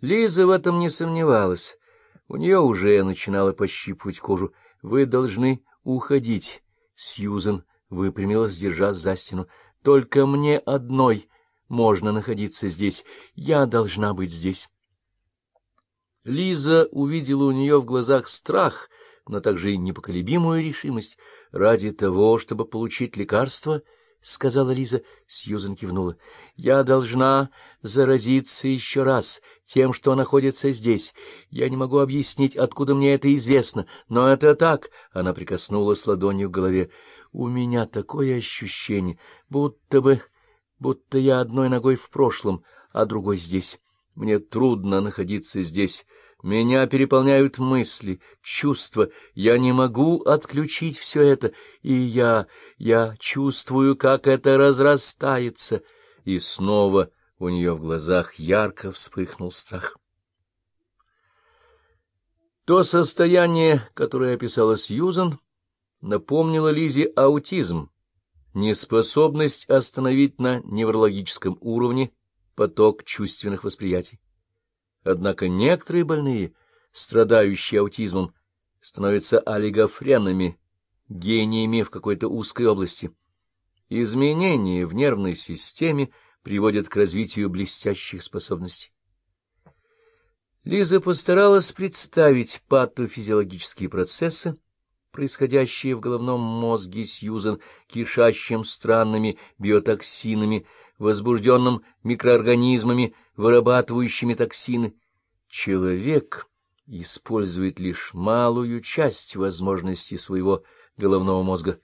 Лиза в этом не сомневалась. У нее уже начинало пощипывать кожу. — Вы должны уходить. Сьюзен выпрямилась, держась за стену. — Только мне одной можно находиться здесь. Я должна быть здесь. Лиза увидела у нее в глазах страх, но также и непоколебимую решимость. Ради того, чтобы получить лекарство, — сказала Лиза, Сьюзен кивнула, — я должна заразиться еще раз тем, что находится здесь. Я не могу объяснить, откуда мне это известно, но это так. Она прикоснулась ладонью к голове. У меня такое ощущение, будто бы... будто я одной ногой в прошлом, а другой здесь. Мне трудно находиться здесь. Меня переполняют мысли, чувства. Я не могу отключить все это, и я... я чувствую, как это разрастается. И снова у нее в глазах ярко вспыхнул страх. То состояние, которое описала Сьюзан, напомнило Лизе аутизм, неспособность остановить на неврологическом уровне поток чувственных восприятий. Однако некоторые больные, страдающие аутизмом, становятся олигофренами, гениями в какой-то узкой области. Изменения в нервной системе приводят к развитию блестящих способностей. Лиза постаралась представить патофизиологические процессы, происходящие в головном мозге Сьюзан, кишащим странными биотоксинами, возбужденным микроорганизмами, вырабатывающими токсины. Человек использует лишь малую часть возможностей своего головного мозга.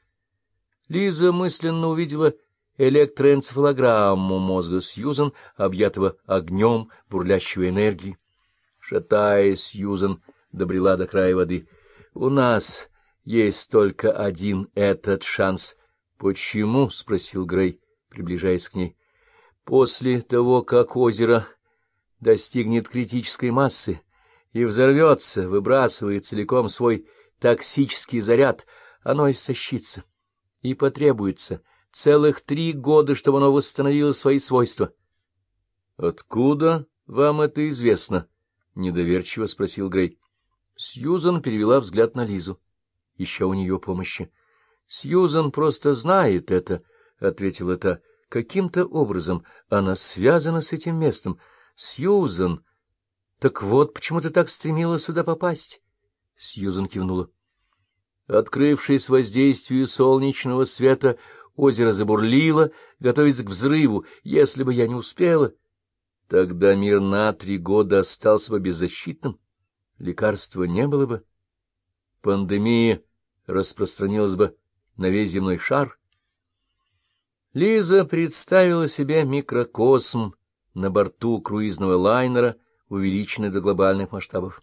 Лиза мысленно увидела электроэнцефалограмму мозга Сьюзан, объятого огнем бурлящего энергии. Шатаясь, Сьюзан добрела до края воды. — У нас есть только один этот шанс. — Почему? — спросил Грей, приближаясь к ней. — После того, как озеро достигнет критической массы и взорвется, выбрасывая целиком свой токсический заряд, оно иссощится, и потребуется целых три года, чтобы оно восстановило свои свойства. — Откуда вам это известно? — недоверчиво спросил Грей. Сьюзан перевела взгляд на Лизу. Еще у нее помощи. — Сьюзан просто знает это, — ответила та. — Каким-то образом она связана с этим местом — Сьюзан, так вот почему ты так стремилась сюда попасть? Сьюзан кивнула. Открывшись воздействию солнечного света, озеро забурлило, готовясь к взрыву. Если бы я не успела, тогда мир на три года остался бы беззащитным. Лекарства не было бы. Пандемия распространилась бы на весь земной шар. Лиза представила себе микрокосм, на борту круизного лайнера, увеличенный до глобальных масштабов.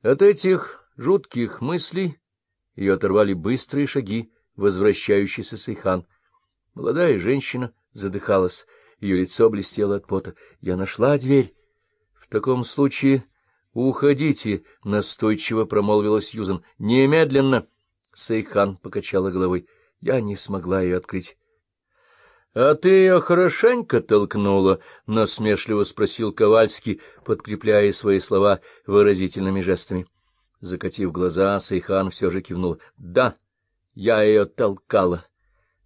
От этих жутких мыслей ее оторвали быстрые шаги, возвращающийся Сейхан. Молодая женщина задыхалась, ее лицо блестело от пота. «Я нашла дверь. В таком случае уходите», — настойчиво промолвила Сьюзан. «Немедленно!» Сейхан покачала головой. «Я не смогла ее открыть. — А ты ее хорошенько толкнула? — насмешливо спросил Ковальский, подкрепляя свои слова выразительными жестами. Закатив глаза, Сайхан все же кивнул. — Да, я ее толкала.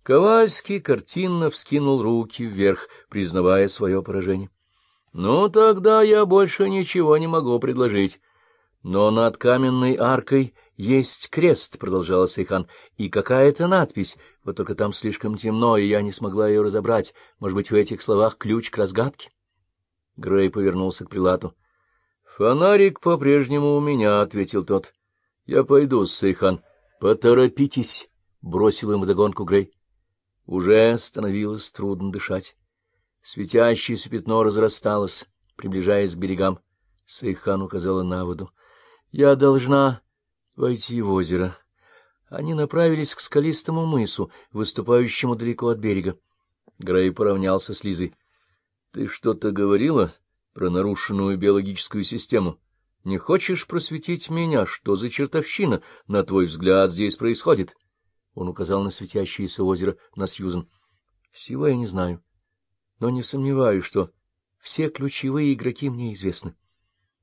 Ковальский картинно вскинул руки вверх, признавая свое поражение. — Ну, тогда я больше ничего не могу предложить. Но над каменной аркой есть крест, — продолжала Сайхан, — и какая-то надпись. Вот только там слишком темно, и я не смогла ее разобрать. Может быть, в этих словах ключ к разгадке? Грей повернулся к прелату. — Фонарик по-прежнему у меня, — ответил тот. — Я пойду, Сайхан. — Поторопитесь, — бросил им вдогонку Грей. Уже становилось трудно дышать. Светящееся пятно разрасталось, приближаясь к берегам. Сайхан указала на воду. — Я должна войти в озеро. Они направились к скалистому мысу, выступающему далеко от берега. Грей поравнялся с Лизой. — Ты что-то говорила про нарушенную биологическую систему? Не хочешь просветить меня? Что за чертовщина, на твой взгляд, здесь происходит? Он указал на светящееся озеро, на Сьюзен. — Всего я не знаю, но не сомневаюсь, что все ключевые игроки мне известны.